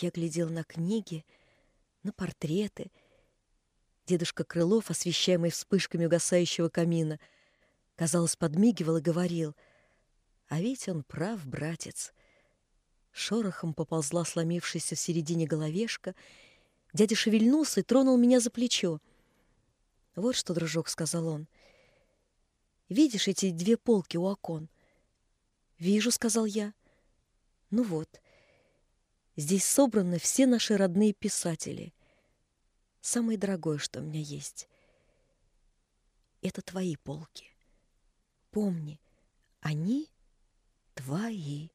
Я глядел на книги, на портреты. Дедушка Крылов, освещаемый вспышками угасающего камина, казалось, подмигивал и говорил, «А ведь он прав, братец». Шорохом поползла сломившаяся в середине головешка. Дядя шевельнулся и тронул меня за плечо. «Вот что, дружок», — сказал он, — «видишь эти две полки у окон?» «Вижу», — сказал я. «Ну вот, здесь собраны все наши родные писатели. Самое дорогое, что у меня есть. Это твои полки. Помни, они твои».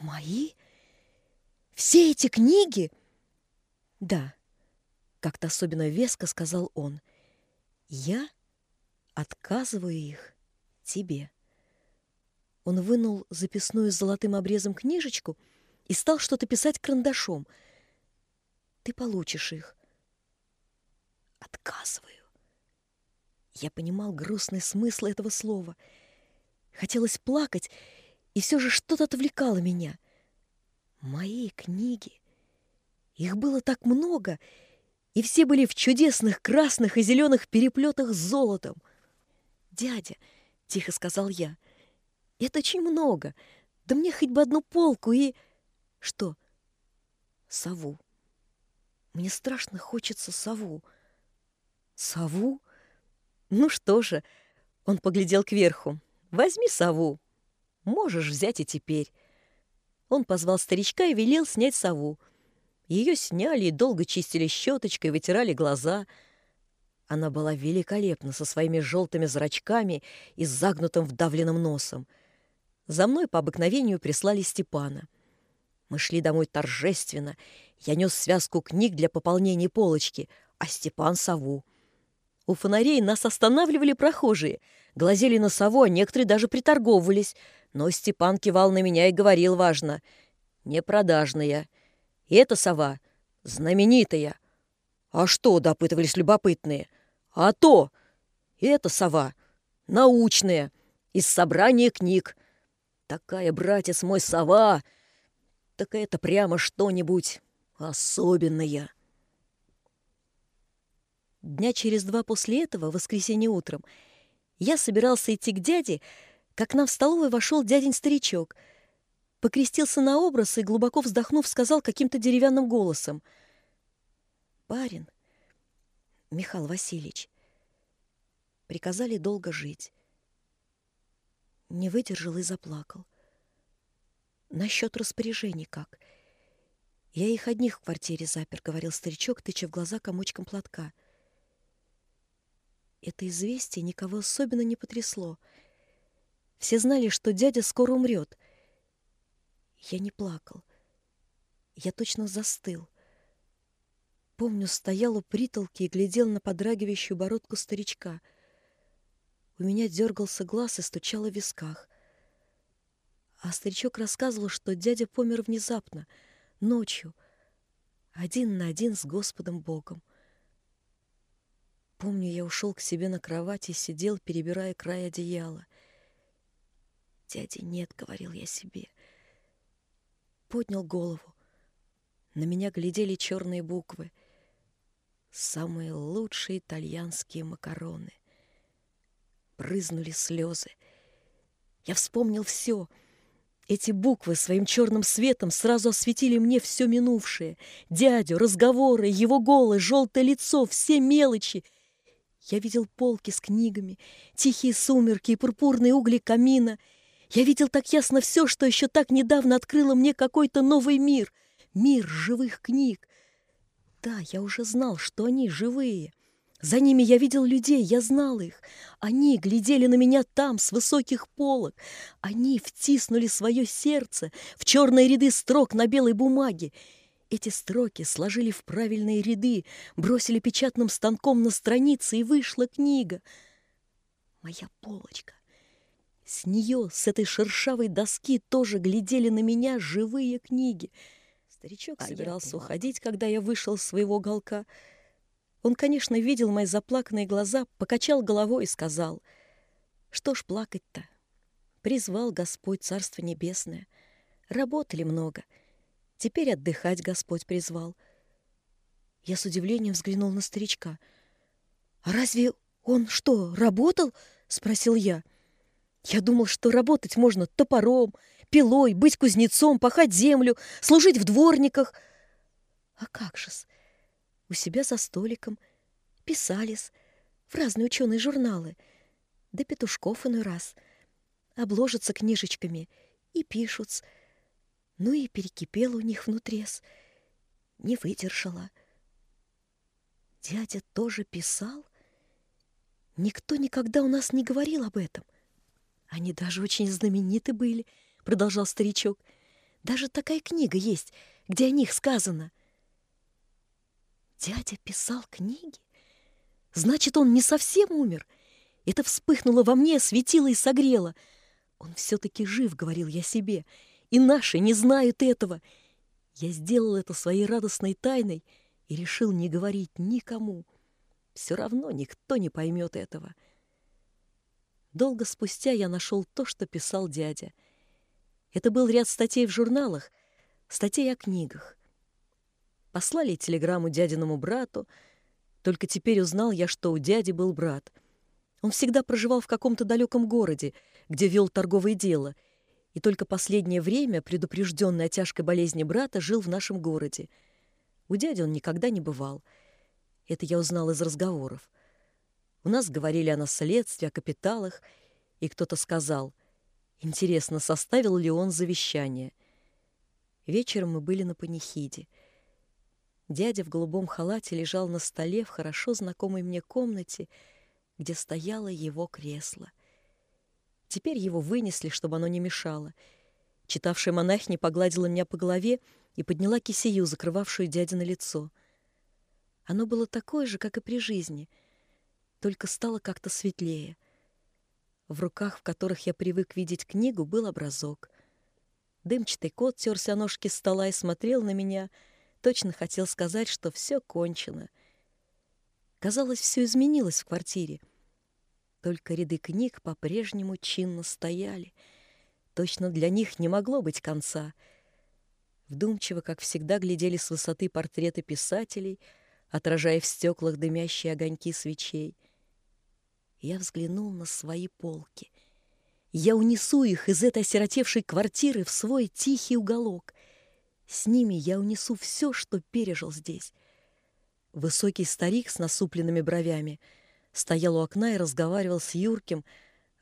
«Мои? Все эти книги?» «Да», — как-то особенно веско сказал он. «Я отказываю их тебе». Он вынул записную с золотым обрезом книжечку и стал что-то писать карандашом. «Ты получишь их». «Отказываю». Я понимал грустный смысл этого слова. Хотелось плакать, и все же что-то отвлекало меня. Мои книги. Их было так много, и все были в чудесных красных и зеленых переплетах с золотом. «Дядя», — тихо сказал я, — «это очень много. Да мне хоть бы одну полку и...» «Что?» «Сову. Мне страшно хочется сову». «Сову? Ну что же?» Он поглядел кверху. «Возьми сову, Можешь взять и теперь». Он позвал старичка и велел снять сову. Ее сняли и долго чистили щеточкой, вытирали глаза. Она была великолепна со своими желтыми зрачками и загнутым вдавленным носом. За мной по обыкновению прислали Степана. Мы шли домой торжественно. Я нес связку книг для пополнения полочки, а Степан — сову. У фонарей нас останавливали прохожие, глазели на сову, а некоторые даже приторговывались — но Степан кивал на меня и говорил важно. «Непродажная. И эта сова знаменитая». «А что?» — допытывались любопытные. «А то! И эта сова научная, из собрания книг. Такая, братец мой, сова! Так это прямо что-нибудь особенное». Дня через два после этого, в воскресенье утром, я собирался идти к дяде, как нам в столовой вошел дядень-старичок, покрестился на образ и, глубоко вздохнув, сказал каким-то деревянным голосом. «Барин, Михаил Васильевич, приказали долго жить». Не выдержал и заплакал. «Насчет распоряжений как?» «Я их одних в квартире запер», — говорил старичок, тыча в глаза комочком платка. Это известие никого особенно не потрясло — все знали, что дядя скоро умрет. Я не плакал. Я точно застыл. Помню, стоял у притолки и глядел на подрагивающую бородку старичка. У меня дергался глаз и стучало в висках. А старичок рассказывал, что дядя помер внезапно, ночью, один на один с Господом Богом. Помню, я ушел к себе на кровать и сидел, перебирая край одеяла. «Дяди нет», — говорил я себе. Поднял голову. На меня глядели черные буквы. Самые лучшие итальянские макароны. Брызнули слезы. Я вспомнил все. Эти буквы своим черным светом сразу осветили мне все минувшее. Дядю, разговоры, его голос, желтое лицо, все мелочи. Я видел полки с книгами, тихие сумерки и пурпурные угли камина — я видел так ясно все, что еще так недавно открыло мне какой-то новый мир. Мир живых книг. Да, я уже знал, что они живые. За ними я видел людей, я знал их. Они глядели на меня там, с высоких полок. Они втиснули свое сердце в черные ряды строк на белой бумаге. Эти строки сложили в правильные ряды, бросили печатным станком на страницы, и вышла книга. Моя полочка. С нее, с этой шершавой доски, тоже глядели на меня живые книги. Старичок а собирался уходить, когда я вышел с своего уголка. Он, конечно, видел мои заплаканные глаза, покачал головой и сказал, «Что ж плакать-то? Призвал Господь Царство Небесное. Работали много. Теперь отдыхать Господь призвал. Я с удивлением взглянул на старичка. «А разве он что, работал?» — спросил я. «Я думал, что работать можно топором, пилой, быть кузнецом, пахать землю, служить в дворниках». «А как же-с? У себя за столиком писались в разные ученые журналы, да петушков иной раз, обложатся книжечками и пишут ну и перекипело у них внутрес, не выдержала». Дядя тоже писал? Никто никогда у нас не говорил об этом. Они даже очень знамениты были, продолжал старичок. Даже такая книга есть, где о них сказано. Дядя писал книги? Значит, он не совсем умер. Это вспыхнуло во мне, светило и согрело. Он все-таки жив, говорил я себе, и наши не знают этого. Я сделал это своей радостной тайной — и решил не говорить никому. Все равно никто не поймет этого. Долго спустя я нашел то, что писал дядя. Это был ряд статей в журналах, статей о книгах. Послали телеграмму дядиному брату, только теперь узнал я, что у дяди был брат. Он всегда проживал в каком-то далеком городе, где вел торговое дело, и только последнее время, предупрежденный о тяжкой болезни брата, жил в нашем городе — у дяди он никогда не бывал. Это я узнал из разговоров. У нас говорили о наследстве, о капиталах, и кто-то сказал, интересно, составил ли он завещание. Вечером мы были на панихиде. Дядя в голубом халате лежал на столе в хорошо знакомой мне комнате, где стояло его кресло. Теперь его вынесли, чтобы оно не мешало. Читавшая монахиня погладила меня по голове и подняла кисею, закрывавшую дядя на лицо. Оно было такое же, как и при жизни, только стало как-то светлее. В руках, в которых я привык видеть книгу, был образок. Дымчатый кот терся о ножки стола и смотрел на меня, точно хотел сказать, что все кончено. Казалось, все изменилось в квартире. Только ряды книг по-прежнему чинно стояли. Точно для них не могло быть конца — Вдумчиво, как всегда, глядели с высоты портреты писателей, отражая в стеклах дымящие огоньки свечей. Я взглянул на свои полки. Я унесу их из этой осиротевшей квартиры в свой тихий уголок. С ними я унесу все, что пережил здесь. Высокий старик с насупленными бровями стоял у окна и разговаривал с Юрким,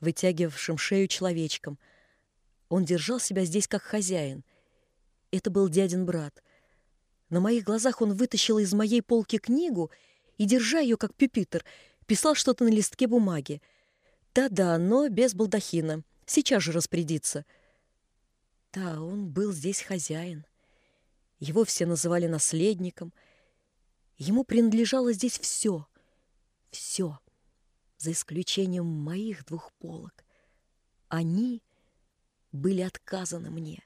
вытягивавшим шею человечком. Он держал себя здесь как хозяин — это был дядин брат. На моих глазах он вытащил из моей полки книгу и, держа ее как пюпитр, писал что-то на листке бумаги. Да-да, но без балдахина. Сейчас же распорядится. Да, он был здесь хозяин. Его все называли наследником. Ему принадлежало здесь все. Все. За исключением моих двух полок. Они были отказаны мне.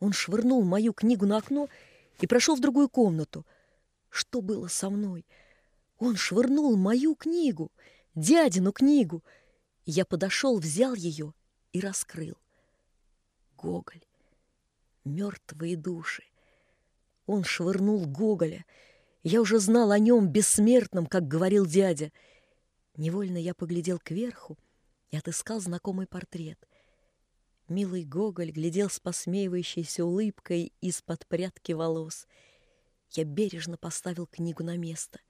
Он швырнул мою книгу на окно и прошел в другую комнату. Что было со мной? Он швырнул мою книгу, дядину книгу. Я подошел, взял ее и раскрыл. Гоголь. Мертвые души. Он швырнул Гоголя. Я уже знал о нем бессмертном, как говорил дядя. Невольно я поглядел кверху и отыскал знакомый портрет — Милый Гоголь глядел с посмеивающейся улыбкой из-под прядки волос. Я бережно поставил книгу на место.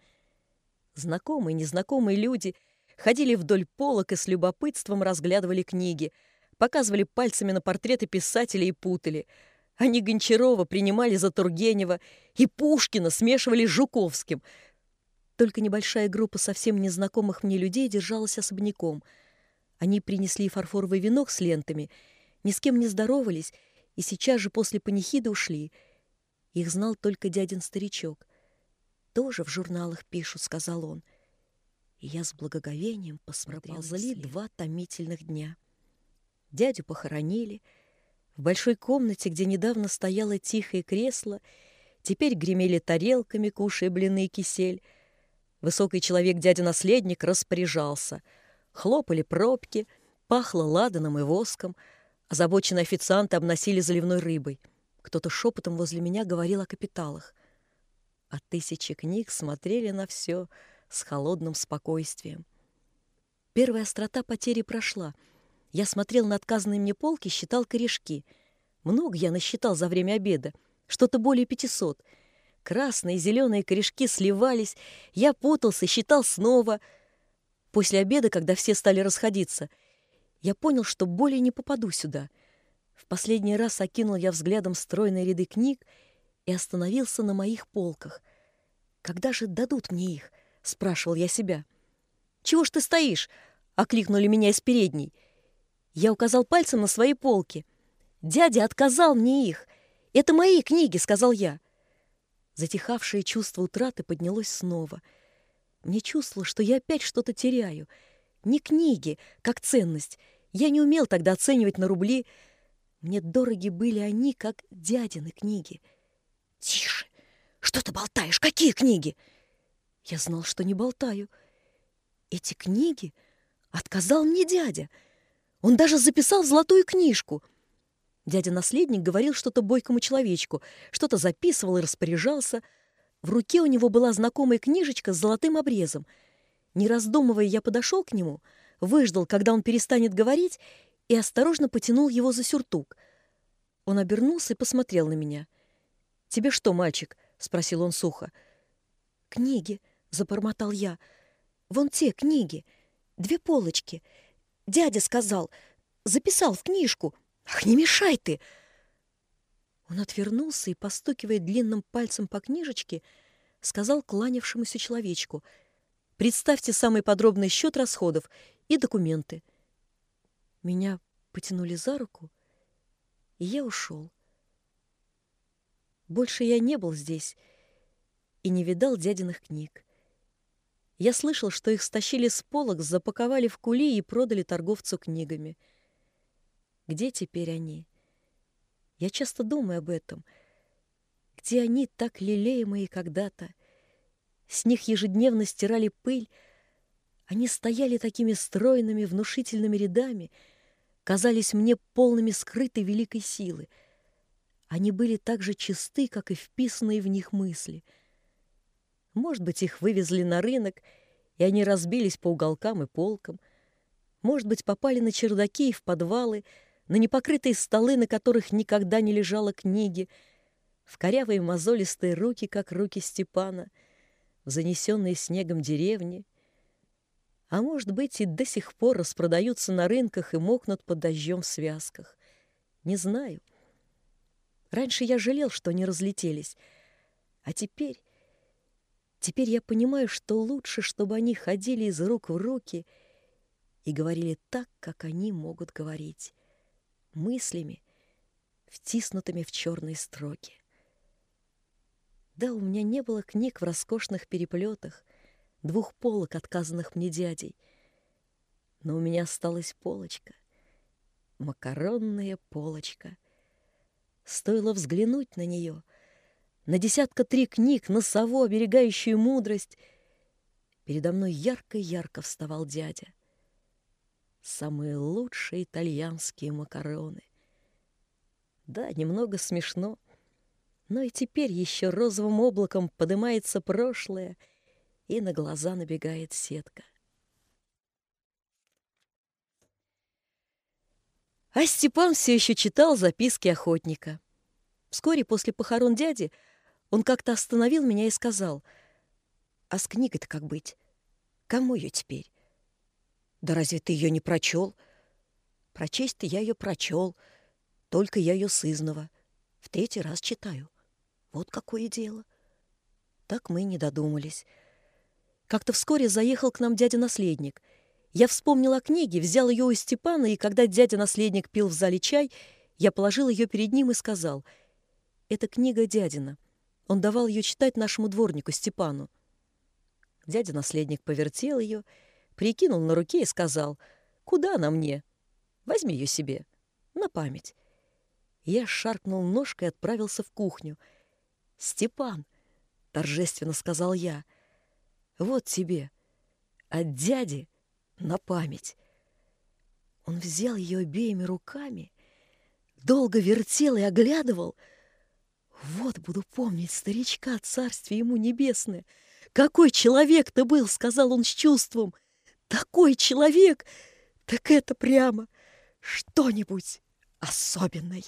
Знакомые, незнакомые люди ходили вдоль полок и с любопытством разглядывали книги, показывали пальцами на портреты писателей и путали. Они Гончарова принимали за Тургенева и Пушкина смешивали с Жуковским. Только небольшая группа совсем незнакомых мне людей держалась особняком. Они принесли фарфоровый венок с лентами — ни с кем не здоровались и сейчас же после панихиды ушли. Их знал только дядин старичок. «Тоже в журналах пишут», — сказал он. И я с благоговением посмотрел. Проползли два томительных дня. Дядю похоронили. В большой комнате, где недавно стояло тихое кресло, теперь гремели тарелками, кушая блины и кисель. Высокий человек, дядя-наследник, распоряжался. Хлопали пробки, пахло ладаном и воском — Озабоченные официанты обносили заливной рыбой. Кто-то шепотом возле меня говорил о капиталах. А тысячи книг смотрели на все с холодным спокойствием. Первая острота потери прошла. Я смотрел на отказанные мне полки, считал корешки. Много я насчитал за время обеда. Что-то более пятисот. Красные и зеленые корешки сливались. Я путался, считал снова. После обеда, когда все стали расходиться, я понял, что более не попаду сюда. В последний раз окинул я взглядом стройные ряды книг и остановился на моих полках. «Когда же дадут мне их?» — спрашивал я себя. «Чего ж ты стоишь?» — окликнули меня из передней. Я указал пальцем на свои полки. «Дядя отказал мне их. Это мои книги», — сказал я. Затихавшее чувство утраты поднялось снова. Мне чувствовало, что я опять что-то теряю. Не книги, как ценность. Я не умел тогда оценивать на рубли. Мне дороги были они, как дядины книги. «Тише! Что ты болтаешь? Какие книги?» Я знал, что не болтаю. Эти книги отказал мне дядя. Он даже записал в золотую книжку. Дядя-наследник говорил что-то бойкому человечку, что-то записывал и распоряжался. В руке у него была знакомая книжечка с золотым обрезом. Не раздумывая, я подошел к нему, выждал, когда он перестанет говорить, и осторожно потянул его за сюртук. Он обернулся и посмотрел на меня. «Тебе что, мальчик?» — спросил он сухо. «Книги», — забормотал я. «Вон те книги, две полочки. Дядя сказал, записал в книжку. Ах, не мешай ты!» Он отвернулся и, постукивая длинным пальцем по книжечке, сказал кланявшемуся человечку, «Представьте самый подробный счет расходов и документы». Меня потянули за руку, и я ушел. Больше я не был здесь и не видал дядиных книг. Я слышал, что их стащили с полок, запаковали в кули и продали торговцу книгами. Где теперь они? Я часто думаю об этом. Где они, так лелеемые когда-то? С них ежедневно стирали пыль. Они стояли такими стройными, внушительными рядами, казались мне полными скрытой великой силы. Они были так же чисты, как и вписанные в них мысли — может быть, их вывезли на рынок, и они разбились по уголкам и полкам. Может быть, попали на чердаки и в подвалы, на непокрытые столы, на которых никогда не лежала книги, в корявые мозолистые руки, как руки Степана, в занесенные снегом деревни. А может быть, и до сих пор распродаются на рынках и мокнут под дождем в связках. Не знаю. Раньше я жалел, что они разлетелись, а теперь Теперь я понимаю, что лучше, чтобы они ходили из рук в руки и говорили так, как они могут говорить, мыслями, втиснутыми в черные строки. Да, у меня не было книг в роскошных переплетах, двух полок, отказанных мне дядей, но у меня осталась полочка, макаронная полочка. Стоило взглянуть на нее — на десятка три книг, на сову, оберегающую мудрость. Передо мной ярко-ярко вставал дядя. Самые лучшие итальянские макароны. Да, немного смешно, но и теперь еще розовым облаком поднимается прошлое, и на глаза набегает сетка. А Степан все еще читал записки охотника. Вскоре после похорон дяди — он как-то остановил меня и сказал, «А с книгой-то как быть? Кому ее теперь?» «Да разве ты ее не прочел?» «Прочесть-то я ее прочел, только я ее сызнова. В третий раз читаю. Вот какое дело». Так мы не додумались. Как-то вскоре заехал к нам дядя-наследник. Я вспомнил о книге, взял ее у Степана, и когда дядя-наследник пил в зале чай, я положил ее перед ним и сказал, «Это книга дядина. Он давал ее читать нашему дворнику Степану. Дядя-наследник повертел ее, прикинул на руке и сказал, «Куда она мне? Возьми ее себе, на память». Я шаркнул ножкой и отправился в кухню. «Степан», — торжественно сказал я, — «вот тебе, от дяди на память». Он взял ее обеими руками, долго вертел и оглядывал — Вот буду помнить старичка, царствие ему небесное. Какой человек ты был, сказал он с чувством. Такой человек, так это прямо что-нибудь особенное.